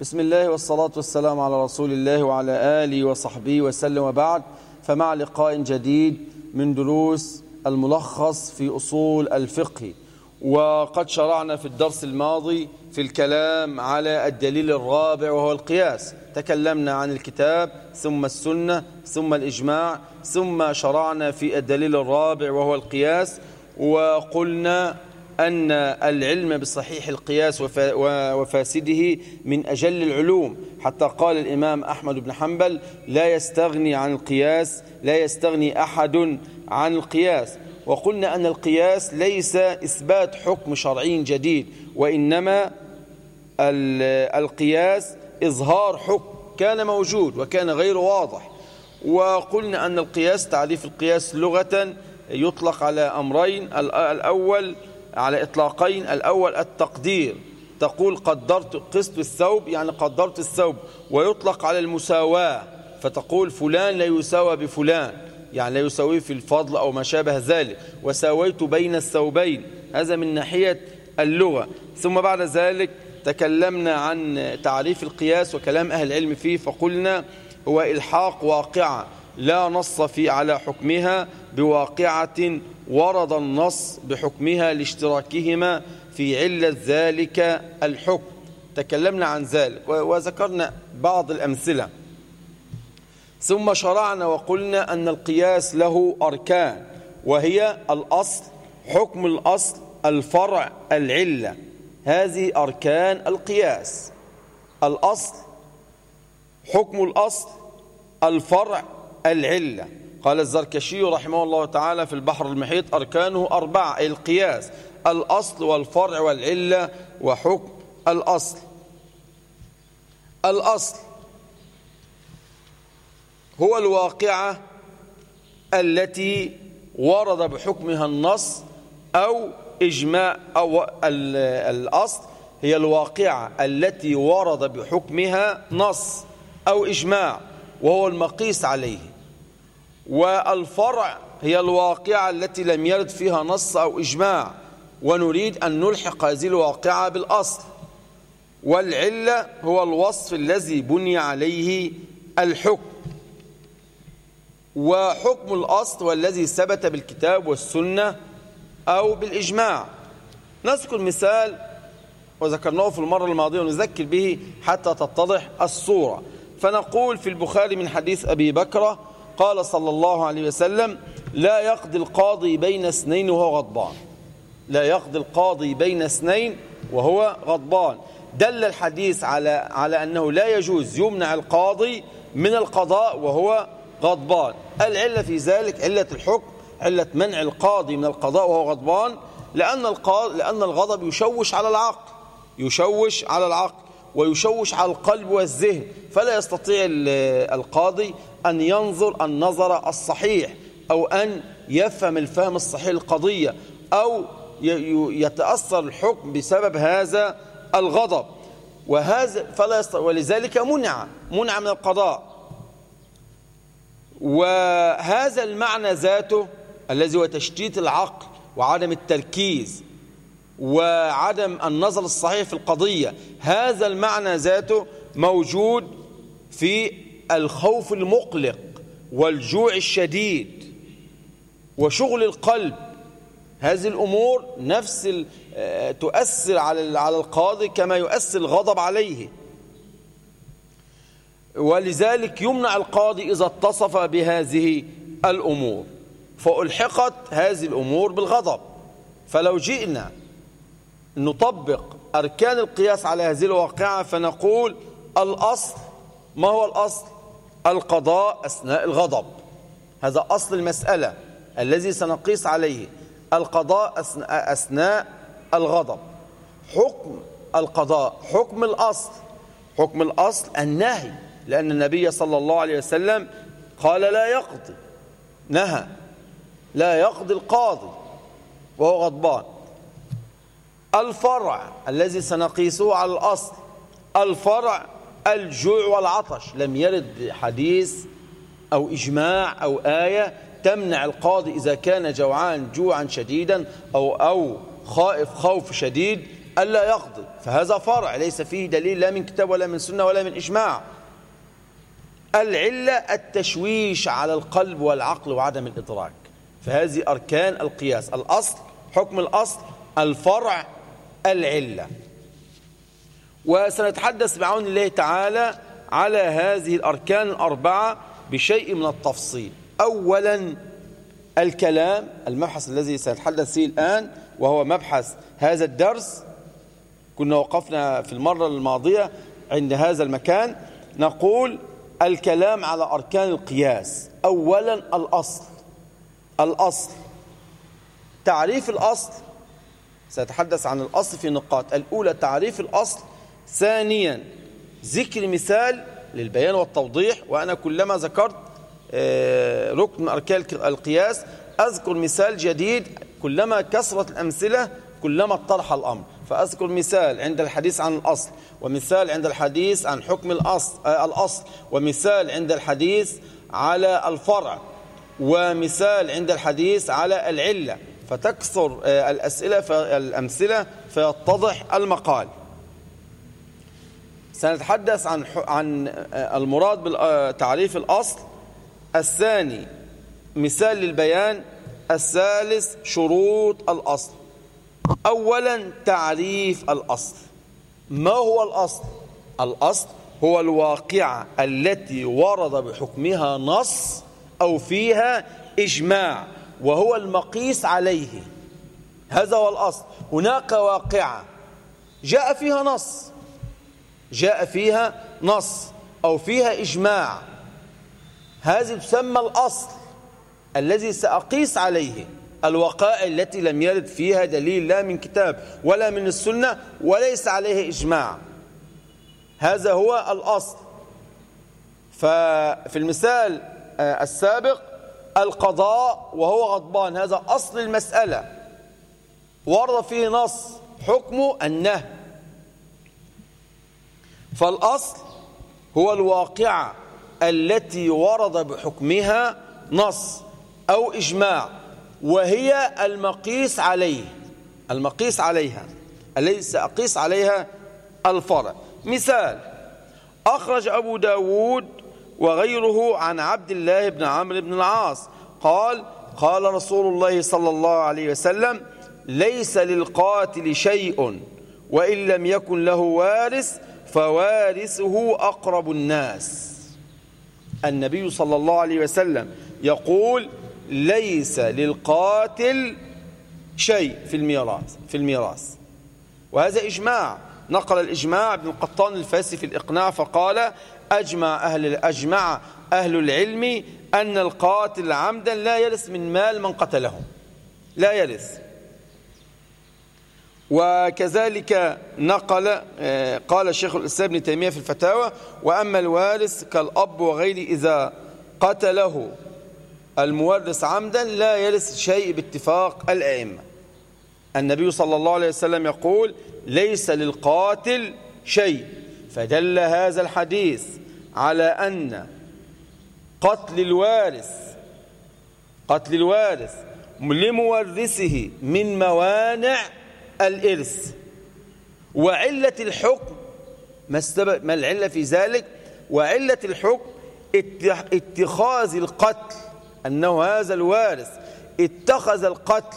بسم الله والصلاة والسلام على رسول الله وعلى آله وصحبه وسلم وبعد. فمع لقاء جديد من دروس الملخص في أصول الفقه. وقد شرعنا في الدرس الماضي في الكلام على الدليل الرابع وهو القياس. تكلمنا عن الكتاب ثم السنة ثم الإجماع ثم شرعنا في الدليل الرابع وهو القياس. وقلنا أن العلم بصحيح القياس وفاسده من أجل العلوم. حتى قال الإمام أحمد بن حنبل لا يستغني عن القياس لا يستغني أحد عن القياس. وقلنا أن القياس ليس إثبات حكم شرعي جديد وإنما القياس إظهار حكم كان موجود وكان غير واضح. وقلنا أن القياس تعريف القياس لغة يطلق على أمرين الأول على إطلاقين. الأول التقدير. تقول قدرت قسط الثوب يعني قدرت الثوب ويطلق على المساواة. فتقول فلان لا يساوى بفلان يعني لا يساويه في الفضل أو ما شابه ذلك. وساويت بين الثوبين. هذا من ناحية اللغة. ثم بعد ذلك تكلمنا عن تعريف القياس وكلام أهل العلم فيه فقلنا هو إلحاق واقعة لا نص في على حكمها. بواقعة ورد النص بحكمها لاشتراكهما في علة ذلك الحكم. تكلمنا عن ذلك وذكرنا بعض الأمثلة. ثم شرعنا وقلنا أن القياس له أركان وهي الأصل حكم الأصل الفرع العلة. هذه أركان القياس. الأصل حكم الأصل الفرع العلة. قال الزركشي رحمه الله تعالى في البحر المحيط أركانه أربعة القياس الأصل والفرع والعلة وحكم الأصل. الأصل هو الواقعة التي ورد بحكمها النص أو إجماع أو الأصل هي الواقعة التي ورد بحكمها نص أو إجماع وهو المقيس عليه. والفرع هي الواقعة التي لم يرد فيها نص أو إجماع ونريد أن نلحق هذه الواقعة بالأصل. والعلة هو الوصف الذي بني عليه الحكم. وحكم الأصل والذي ثبت بالكتاب والسنة أو بالإجماع. نذكر مثال وذكرناه في المرة الماضية ونذكر به حتى تتضح الصورة. فنقول في البخاري من حديث أبي بكرة قال صلى الله عليه وسلم لا يقضي القاضي بين اثنين وهو غضبان. لا يقضي القاضي بين اثنين وهو غضبان. دل الحديث على على أنه لا يجوز يمنع القاضي من القضاء وهو غضبان. العلة في ذلك علة الحكم علة منع القاضي من القضاء وهو غضبان لأن, القاضي لأن الغضب يشوش على العقل يشوش على العقل. ويشوش على القلب والذهن. فلا يستطيع القاضي أن ينظر النظر الصحيح أو أن يفهم الفهم الصحيح القضية أو يتأثر الحكم بسبب هذا الغضب. وهذا فلا ولذلك منع منع من القضاء. وهذا المعنى ذاته الذي هو تشتيت العقل وعدم التركيز. وعدم النظر الصحيح في القضية. هذا المعنى ذاته موجود في الخوف المقلق والجوع الشديد وشغل القلب. هذه الأمور نفس تؤثر على على القاضي كما يؤثر الغضب عليه. ولذلك يمنع القاضي إذا اتصف بهذه الأمور. فألحقت هذه الأمور بالغضب. فلو جئنا نطبق أركان القياس على هذه الواقعة فنقول الأصل ما هو الأصل؟ القضاء أثناء الغضب. هذا أصل المسألة الذي سنقيس عليه. القضاء أثناء الغضب. حكم القضاء حكم الأصل. حكم الأصل النهي لأن النبي صلى الله عليه وسلم قال لا يقضي نهى. لا يقضي القاضي وهو غضبان. الفرع الذي سنقيسه على الأصل الفرع الجوع والعطش. لم يرد حديث أو إجماع أو آية تمنع القاضي إذا كان جوعان جوعا شديدا أو, أو خائف خوف شديد ألا يغضب فهذا فرع ليس فيه دليل لا من كتاب ولا من سنة ولا من إجماع. العلة التشويش على القلب والعقل وعدم الإدراك. فهذه أركان القياس. الأصل حكم الأصل الفرع العلة. وسنتحدث بعون الله تعالى على هذه الأركان الأربعة بشيء من التفصيل. أولا الكلام المبحث الذي سنتحدث فيه الآن وهو مبحث هذا الدرس. كنا وقفنا في المرة الماضية عند هذا المكان. نقول الكلام على أركان القياس. أولا الأصل. الأصل. تعريف الأصل سأتحدث عن الأصل في نقاط. الأولى تعريف الأصل. ثانيا ذكر مثال للبيان والتوضيح. وأنا كلما ذكرت آه، ركن من أركان القياس أذكر مثال جديد. كلما كثرت الأمثلة كلما اتضح الأمر. فأذكر مثال عند الحديث عن الأصل ومثال عند الحديث عن حكم الأصل, آه، الأصل ومثال عند الحديث على الفرع ومثال عند الحديث على العلة. فتكثر آه، الأسئلة الأمثلة فيتضح المقال. سنتحدث عن عن آه، المراد بتعريف الأصل. الثاني مثال للبيان. الثالث شروط الأصل. أولا تعريف الأصل. ما هو الأصل؟ الأصل هو الواقعة التي ورد بحكمها نص أو فيها إجماع. وهو المقيس عليه. هذا هو الأصل. هناك واقعة. جاء فيها نص. جاء فيها نص أو فيها إجماع. هذه تسمى الأصل الذي سأقيس عليه. الوقائع التي لم يرد فيها دليل لا من كتاب ولا من السنة وليس عليه إجماع. هذا هو الأصل. ففي المثال آه، السابق القضاء وهو غضبان. هذا أصل المسألة. ورد فيه نص حكمه النهي. فالأصل هو الواقعة التي ورد بحكمها نص أو إجماع وهي المقيس عليه. المقيس عليها. الذي سأقيس عليها؟ الفرع. مثال أخرج أبو داود وغيره عن عبد الله بن عمرو بن العاص. قال قال رسول الله صلى الله عليه وسلم ليس للقاتل شيء وإن لم يكن له وارث فوارثه أقرب الناس. النبي صلى الله عليه وسلم يقول ليس للقاتل شيء في الميراث في الميراث. وهذا إجماع. نقل الإجماع ابن القطان الفاسي في الإقناع فقال أجمع أهل, أجمع أهل العلم أن القاتل عمدا لا يرث من مال من قتله. لا يرث وكذلك نقل آه، قال الشيخ الإسلام ابن تيمية في الفتاوى وأما الوارث كالأب وغيره إذا قتله المورث عمدا لا يرث شيء باتفاق الأئمة. النبي صلى الله عليه وسلم يقول ليس للقاتل شيء. فدل هذا الحديث على أن قتل الوارث قتل الوارث لمورثه من موانع الإرث. وعلة الحكم ما, ما العلة في ذلك؟ وعلة الحكم اتخاذ القتل أنه هذا الوارث اتخذ القتل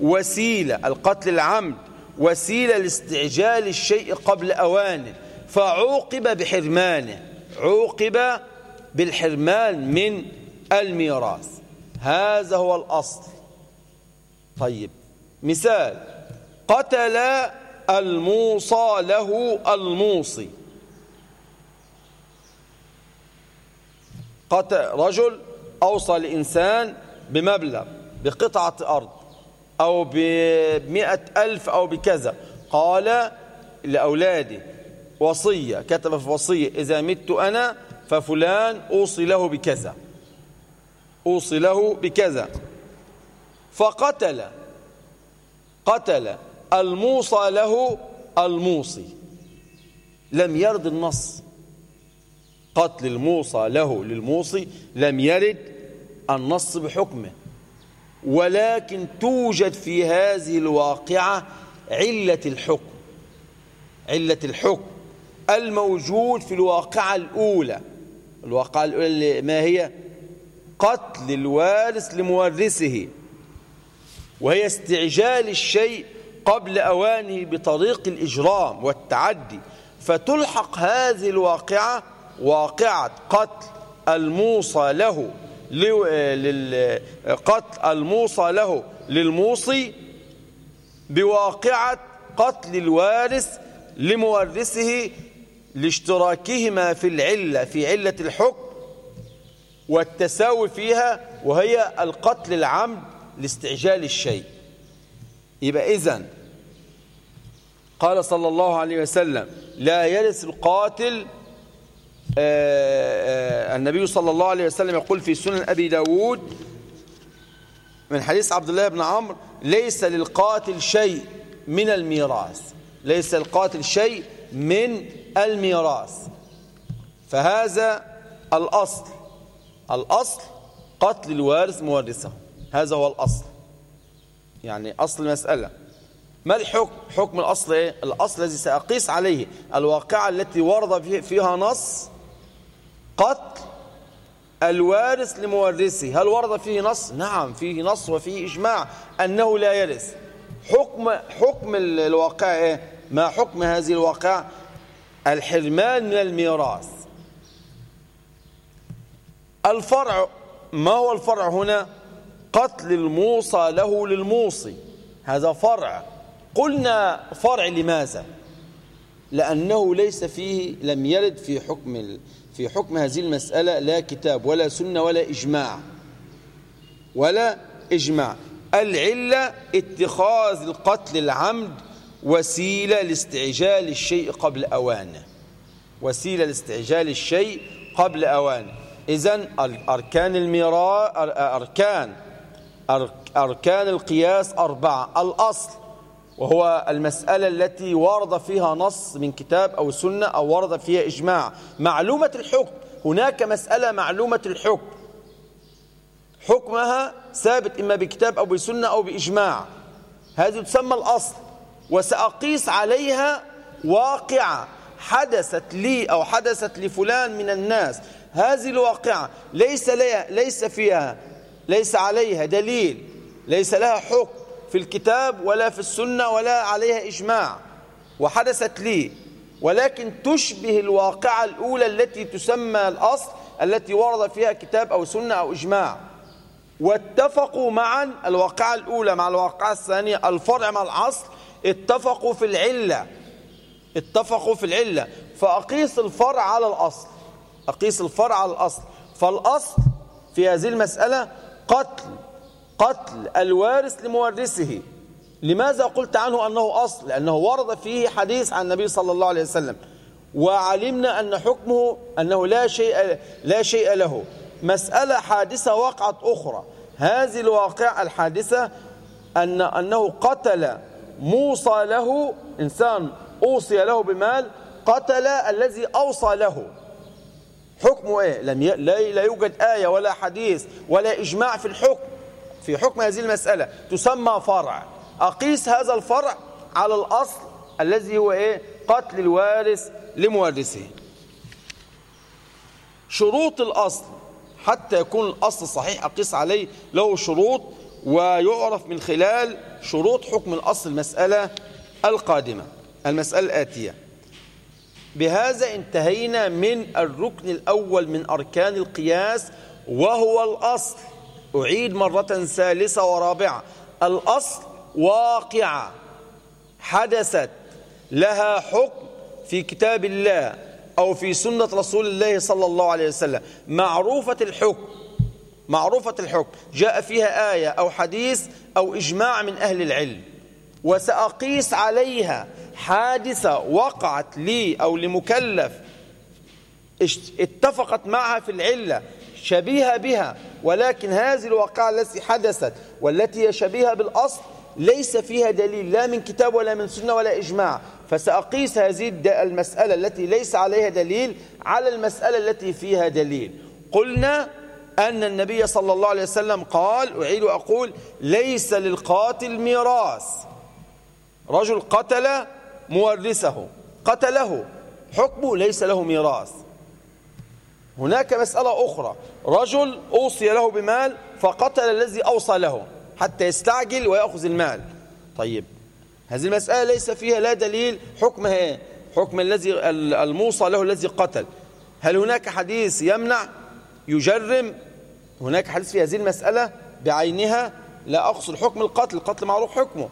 وسيلة القتل العمد وسيلة لاستعجال الشيء قبل أوانه فعوقب بحرمانه. عوقب بالحرمان من الميراث. هذا هو الأصل. طيب مثال قتل الموصى له الموصي. قتل رجل أوصى لإنسان بمبلغ بقطعة أرض أو بمئة ألف أو بكذا. قال لأولاده وصية كتب في وصية إذا مت أنا ففلان أوصي له بكذا. أوصي له بكذا. فقتل قتل الموصى له الموصي. لم يرد النص. قتل الموصى له للموصي لم يرد النص بحكمه. ولكن توجد في هذه الواقعة علة الحكم. علة الحكم. الموجود في الواقعة الأولى. الواقعة الأولى ما هي قتل الوارث لمورثه وهي استعجال الشيء قبل أوانه بطريق الإجرام والتعدي. فتلحق هذه الواقعة واقعة قتل الموصى له قتل الموصى له للموصي بواقعة قتل الوارث لمورثه لاشتراكهما في العلة في علة الحكم والتساوي فيها وهي القتل العمد لاستعجال الشيء. يبقى إذن قال صلى الله عليه وسلم لا يرث القاتل. آه، آه، النبي صلى الله عليه وسلم يقول في سنن أبي داود من حديث عبد الله بن عمرو ليس للقاتل شيء من الميراث. ليس القاتل شيء من الميراث. فهذا الأصل. الأصل قتل الوارث مورثه. هذا هو الأصل. يعني أصل المسألة. ما الحكم؟ حكم الأصل إيه؟ الأصل الذي سأقيس عليه الواقعة التي ورد فيها نص قتل الوارث لمورثه. هل ورد فيه نص؟ نعم فيه نص وفيه إجماع أنه لا يرث. حكم حكم الواقع إيه؟ ما حكم هذه الواقع الحرمان من الميراث. الفرع ما هو الفرع هنا؟ قتل الموصى له للموصي. هذا فرع. قلنا فرع لماذا؟ لأنه ليس فيه لم يرد في حكم في حكم هذه المسألة لا كتاب ولا سنة ولا إجماع. ولا إجماع. العلة اتخاذ القتل العمد وسيلة لاستعجال الشيء قبل أوانه وسيلة لاستعجال الشيء قبل أوانه إذن أركان الميراء أركان. أركان القياس أربعة. الأصل وهو المسألة التي ورد فيها نص من كتاب أو سنة أو ورد فيها إجماع. معلومة الحكم. هناك مسألة معلومة الحكم. حكمها ثابت إما بكتاب أو بسنة أو بإجماع. هذه تسمى الأصل. وسأقيس عليها واقعة حدثت لي أو حدثت لفلان من الناس. هذه الواقعة ليس, لها ليس فيها ليس عليها دليل. ليس لها حكم في الكتاب ولا في السنة ولا عليها إجماع. وحدثت لي. ولكن تشبه الواقعة الأولى التي تسمى الأصل التي ورد فيها كتاب أو سنة أو إجماع. واتفقوا معا الواقعة الأولى مع الواقعة الثانية الفرع مع الأصل اتفقوا في العلة. اتفقوا في العلة. فأقيس الفرع على الأصل. أقيس الفرع على الأصل. فالأصل في هذه المسألة قتل. قتل الوارث لمورثه. لماذا قلت عنه أنه أصل؟ لأنه ورد فيه حديث عن النبي صلى الله عليه وسلم. وعلمنا أن حكمه أنه لا شيء, لا شيء له. مسألة حادثة وقعت أخرى. هذه الواقع الحادثة أن أنه قتل موصى له إنسان أوصي له بمال قتل الذي أوصى له. حكمه إيه؟ لم ي... لا يوجد آية ولا حديث ولا إجماع في الحكم. في حكم هذه المسألة تسمى فرع. أقيس هذا الفرع على الأصل الذي هو إيه؟ قتل الوارث لمورثه شروط الأصل حتى يكون الأصل صحيح أقيس عليه له شروط ويعرف من خلال شروط حكم الأصل المسألة القادمة المسألة الآتية. بهذا انتهينا من الركن الأول من أركان القياس وهو الأصل. أعيد مرة ثالثة ورابعة. الأصل واقعة حدثت لها حكم في كتاب الله أو في سنة رسول الله صلى الله عليه وسلم. معروفة الحكم معروفة الحكم. جاء فيها آية أو حديث أو إجماع من أهل العلم. وسأقيس عليها حادثة وقعت لي أو لمكلف اتفقت معها في العلة شبيهة بها ولكن هذه الواقعة التي حدثت والتي هي شبيهة بالأصل ليس فيها دليل لا من كتاب ولا من سنة ولا إجماع. فسأقيس هذه المسألة التي ليس عليها دليل على المسألة التي فيها دليل. قلنا أن النبي صلى الله عليه وسلم قال أعيد وأقول ليس للقاتل ميراث. رجل قتل مورثه قتله حكمه ليس له ميراث. هناك مسألة أخرى. رجل أوصي له بمال فقتل الذي أوصى له حتى يستعجل ويأخذ المال. طيب هذه المسألة ليس فيها لا دليل حكمها إيه حكم الذي الموصى له الذي قتل. هل هناك حديث يمنع يجرم هناك حديث في هذه المسألة بعينها لا أقصد حكم القتل القتل معروف حكمه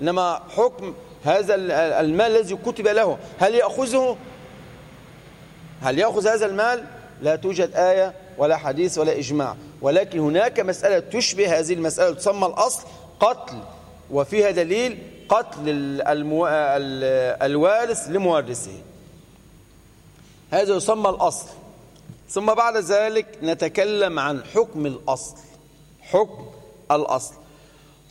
إنما حكم هذا المال الذي كتب له. هل يأخذه؟ هل يأخذ هذا المال؟ لا توجد آية ولا حديث ولا إجماع. ولكن هناك مسألة تشبه هذه المسألة تسمى الأصل قتل. وفيها دليل قتل المو... الوارث لمورثه. هذا يسمى الأصل. ثم بعد ذلك نتكلم عن حكم الأصل. حكم الأصل.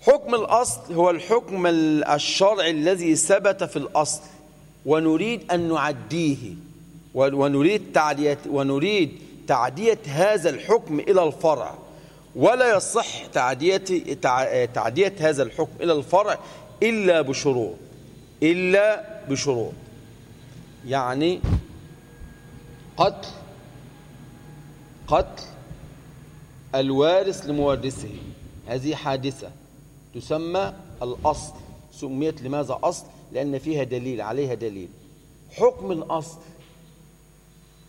حكم الأصل هو الحكم الشرعي الذي ثبت في الأصل ونريد أن نعديه ونريد تعدية, ونريد تعدية هذا الحكم إلى الفرع. ولا يصح تعدية, تعدية هذا الحكم إلى الفرع إلا بشروط. إلا بشروط. يعني قتل قتل الوارث لمورثه. هذه حادثة تسمى الأصل. سميت لماذا أصل؟ لأن فيها دليل عليها دليل. حكم الأصل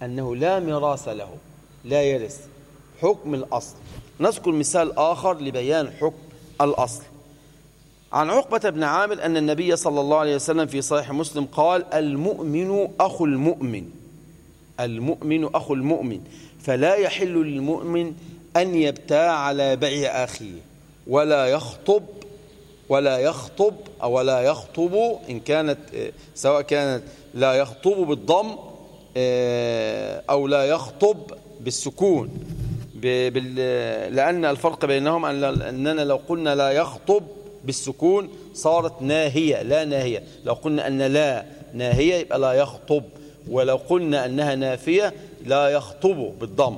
أنه لا ميراث له لا يرث. حكم الأصل. نذكر مثال آخر لبيان حكم الأصل. عن عقبة بن عامر أن النبي صلى الله عليه وسلم في صحيح مسلم قال المؤمن أخو المؤمن. المؤمن أخو المؤمن. فلا يحل للمؤمن أن يبتاع على بيع أخيه ولا يخطب ولا يخطب أو لا يخطب إن كانت سواء كانت لا يخطب بالضم آه، أو لا يخطب بالسكون لأن الفرق بينهم أننا لو قلنا لا يخطب بالسكون صارت ناهية لا ناهية. لو قلنا أن لا ناهية يبقى لا يخطب ولو قلنا أنها نافية لا يخطب بالضم.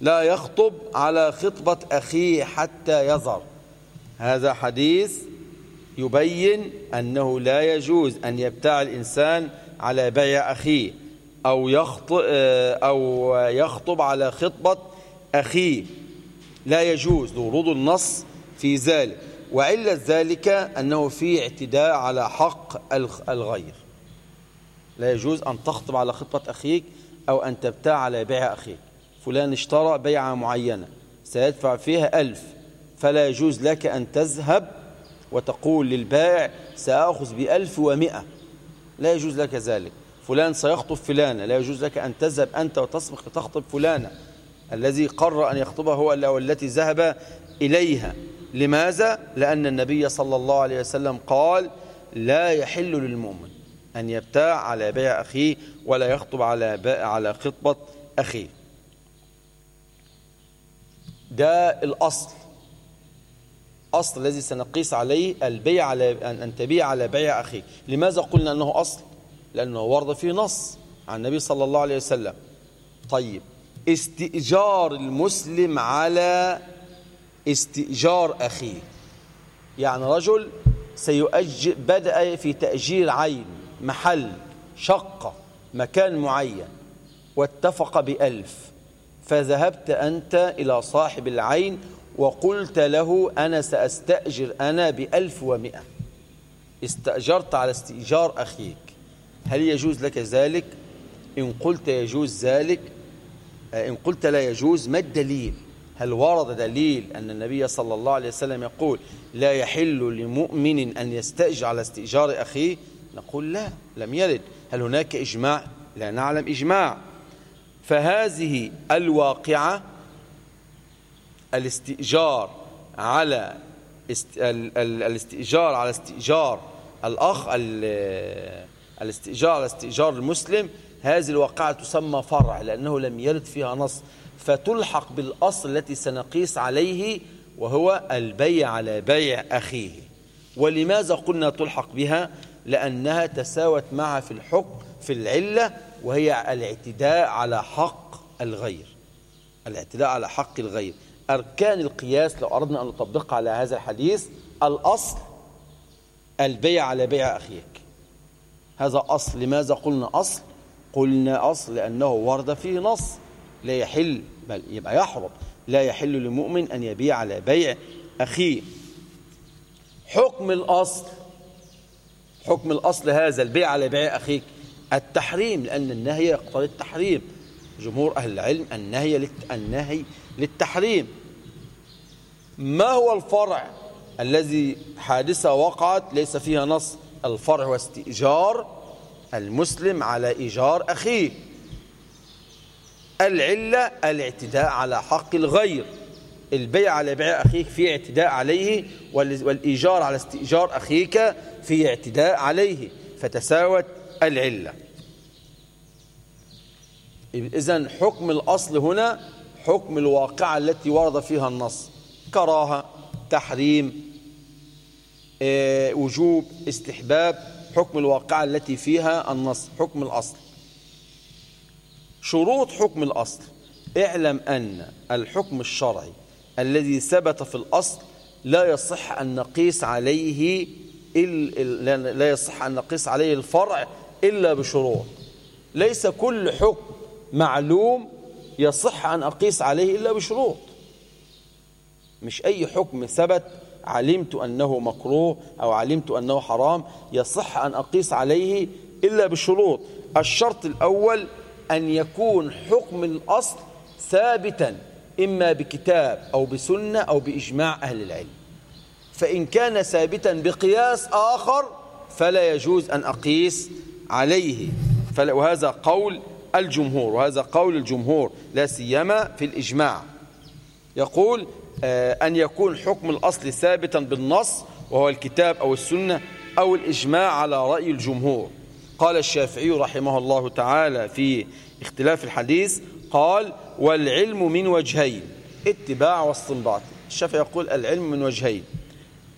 لا يخطب على خطبة أخيه حتى يظهر. هذا حديث يبين أنه لا يجوز أن يبتاع الإنسان على بيع أخيه أو يخطب, أو يخطب على خطبة أخيه. لا يجوز لورود النص في ذلك وعلة ذلك أنه في اعتداء على حق الغير. لا يجوز أن تخطب على خطبة أخيك أو أن تبتاع على بيع أخيك. فلان اشترى بيعة معينة سيدفع فيها ألف فلا يجوز لك أن تذهب وتقول للبائع سأخذ بألف ومئة. لا يجوز لك ذلك. فلان سيخطب فلانة لا يجوز لك أن تذهب أنت وتسبق تخطب فلانة. الذي قرر أن يخطبها هو التي ذهب إليها. لماذا؟ لأن النبي صلى الله عليه وسلم قال لا يحل للمؤمن أن يبتاع على بيع أخيه ولا يخطب على على خطبة أخيه. ده الأصل. أصل الذي سنقيس عليه البيع على أن تبيع على بيع أخيك. لماذا قلنا أنه أصل؟ لأنه ورد فيه نص عن النبي صلى الله عليه وسلم. طيب استئجار المسلم على استئجار أخيه. يعني رجل سيؤجر بدأ في تأجير عين. محل شقة مكان معين واتفق بألف. فذهبت أنت إلى صاحب العين وقلت له أنا سأستأجر أنا بألف ومئة. استأجرت على استئجار أخيك. هل يجوز لك ذلك؟ إن قلت يجوز ذلك إن قلت لا يجوز ما الدليل؟ هل ورد دليل أن النبي صلى الله عليه وسلم يقول لا يحل لمؤمن أن يستأجر على استئجار أخيه؟ نقول لا لم يرد. هل هناك إجماع؟ لا نعلم إجماع. فهذه الواقعة الاستئجار على است... الاستئجار على استئجار الأخ الاستئجار على استئجار المسلم هذه الواقعة تسمى فرع لأنه لم يرد فيها نص. فتلحق بالأصل التي سنقيس عليه وهو البيع على بيع أخيه. ولماذا قلنا تلحق بها؟ لأنها تساوت معها في الحكم في العلة وهي الاعتداء على حق الغير. الاعتداء على حق الغير. أركان القياس لو أردنا أن نطبقها على هذا الحديث الأصل البيع على بيع أخيك. هذا أصل. لماذا قلنا أصل؟ قلنا أصل لأنه ورد فيه نص. لا يحل بل يبقى يحرم. لا يحل لمؤمن أن يبيع على بيع أخيه. حكم الأصل. حكم الأصل هذا البيع على بيع أخيك. التحريم لأن النهي يقتضي التحريم. جمهور أهل العلم النهي النهي للتحريم. ما هو الفرع الذي حادثة وقعت؟ ليس فيها نص. الفرع واستئجار المسلم على إيجار أخيه. العلة الاعتداء على حق الغير. البيع على بيع أخيك في اعتداء عليه والإيجار على استئجار أخيك في اعتداء عليه. فتساوت العلة. إذن حكم الأصل هنا حكم الواقعة التي ورد فيها النص. كراهة تحريم آه، وجوب استحباب. حكم الواقعة التي فيها النص حكم الأصل. شروط حكم الأصل. اعلم أن الحكم الشرعي الذي ثبت في الأصل لا يصح أن نقيس عليه لا يصح أن نقيس عليه الفرع إلا بشروط. ليس كل حكم معلوم يصح أن أقيس عليه إلا بشروط. مش أي حكم ثبت علمت أنه مكروه أو علمت أنه حرام يصح أن أقيس عليه إلا بشروط. الشرط الأول أن يكون حكم الأصل ثابتا. إما بكتاب أو بسنة أو بإجماع أهل العلم. فإن كان ثابتا بقياس آخر فلا يجوز أن أقيس عليه. وهذا قول الجمهور وهذا قول الجمهور لا سيما في الإجماع. يقول آه، أن يكون حكم الأصل ثابتا بالنص وهو الكتاب أو السنة أو الإجماع على رأي الجمهور. قال الشافعي رحمه الله تعالى في اختلاف الحديث قال والعلم من وجهين اتباع واستنباط. الشافعي يقول العلم من وجهين.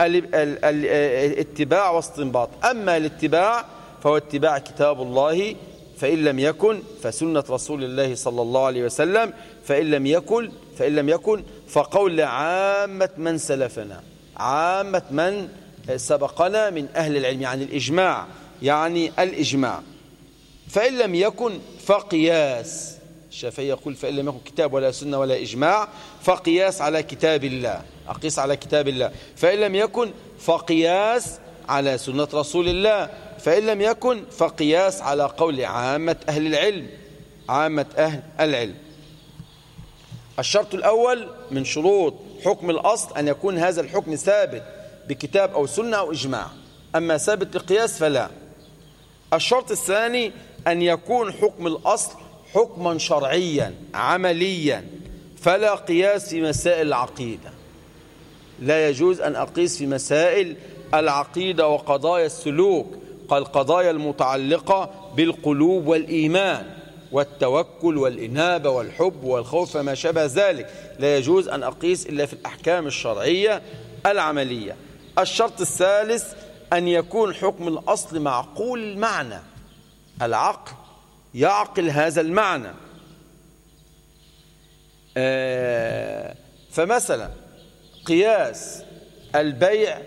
الاتباع واستنباط. أما الاتباع فهو اتباع كتاب الله فإن لم يكن فسنة رسول الله صلى الله عليه وسلم. فإن لم يكن فإن لم يكن فقول عامة من سلفنا عامة من سبقنا من أهل العلم يعني الإجماع يعني الإجماع. فإن لم يكن فقياس. الشافعي يقول فإن لم يكن كتاب ولا سنة ولا إجماع فقياس على كتاب الله. أقيس على كتاب الله. فإن لم يكن فقياس على سنة رسول الله. فإن لم يكن فقياس على قول عامة أهل العلم. عامة أهل العلم. الشرط الأول من شروط حكم الأصل أن يكون هذا الحكم ثابت بكتاب أو سنة أو إجماع. أما ثابت بقياس فلا. الشرط الثاني أن يكون حكم الأصل حكما شرعيا عمليا فلا قياس في مسائل العقيدة. لا يجوز أن أقيس في مسائل العقيدة وقضايا السلوك قال قضايا المتعلقة بالقلوب والإيمان والتوكل والإنابة والحب والخوف ما شابه ذلك. لا يجوز أن أقيس إلا في الأحكام الشرعية العملية. الشرط الثالث أن يكون حكم الأصل معقول المعنى. العقل يعقل هذا المعنى. آه، فمثلا قياس البيع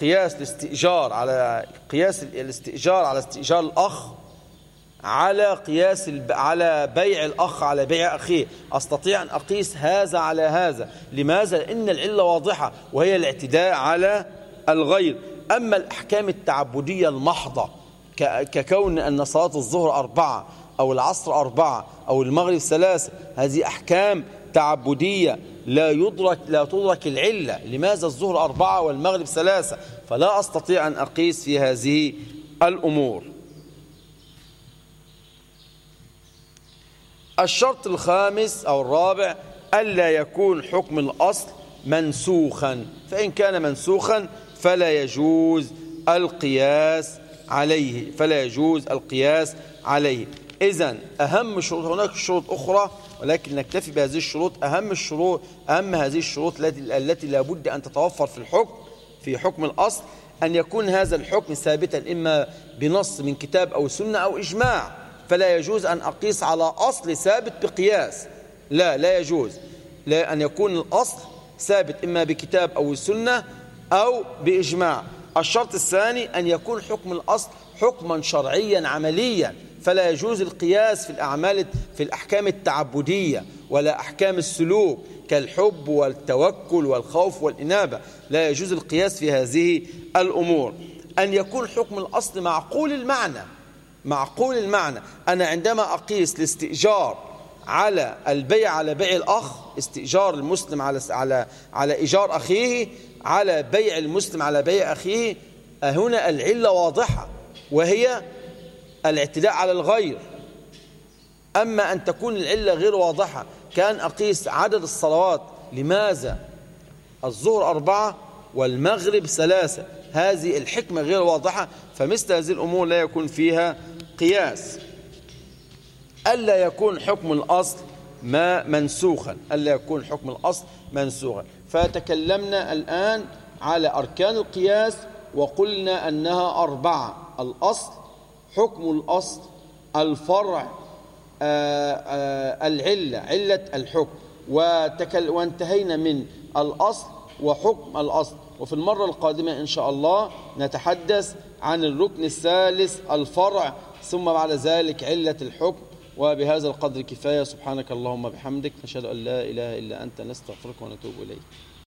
قياس الاستئجار على قياس الاستئجار على استئجار الأخ على قياس على بيع الأخ على بيع أخيه. أستطيع أن أقيس هذا على هذا. لماذا؟ لأن العلة واضحة وهي الاعتداء على الغير. أما الأحكام التعبدية المحضة ككون أن صلاة الظهر أربعة أو العصر أربعة أو المغرب ثلاثة هذه أحكام تعبدية. لا يدرك لا تدرك العلة. لماذا الظهر أربعة والمغرب ثلاثة؟ فلا أستطيع أن أقيس في هذه الأمور. الشرط الخامس أو الرابع ألا يكون حكم الأصل منسوخا. فإن كان منسوخا فلا يجوز القياس عليه. فلا يجوز القياس عليه. إذا أهم شروط هناك شروط أخرى ولكن نكتفي بهذه الشروط. أهم الشروط أهم هذه الشروط التي التي لابد أن تتوفر في الحكم في حكم الأصل أن يكون هذا الحكم ثابتا إما بنص من كتاب أو سنة أو إجماع. فلا يجوز أن أقيس على أصل ثابت بقياس. لا لا يجوز. لا أن يكون الأصل ثابت إما بكتاب أو سنة أو بإجماع. الشرط الثاني أن يكون حكم الأصل حكما شرعيا عمليا. فلا يجوز القياس في الأعمال في الأحكام التعبدية ولا أحكام السلوك كالحب والتوكل والخوف والإنابة. لا يجوز القياس في هذه الأمور. أن يكون حكم الأصل معقول المعنى معقول المعنى. أنا عندما أقيس الاستئجار على البيع على بيع الأخ استئجار المسلم على على على إيجار أخيه على بيع المسلم على بيع أخيه هنا العلة واضحة وهي الاعتداء على الغير. أما أن تكون العلة غير واضحة كان أقيس عدد الصلوات. لماذا؟ الظهر أربعة والمغرب ثلاثة. هذه الحكمة غير واضحة فمثل هذه الأمور لا يكون فيها قياس. ألا يكون حكم الأصل ما منسوخا. ألا يكون حكم الأصل منسوخا. فتكلمنا الآن على أركان القياس وقلنا أنها أربعة. الأصل حكم الأصل الفرع آآ آآ العلة علة الحكم. وتكل وانتهينا من الأصل وحكم الأصل. وفي المرة القادمة إن شاء الله نتحدث عن الركن الثالث الفرع. ثم بعد ذلك علة الحكم. وبهذا القدر كفاية. سبحانك اللهم بحمدك نشهد أن لا إله إلا أنت نستغفرك ونتوب إليك.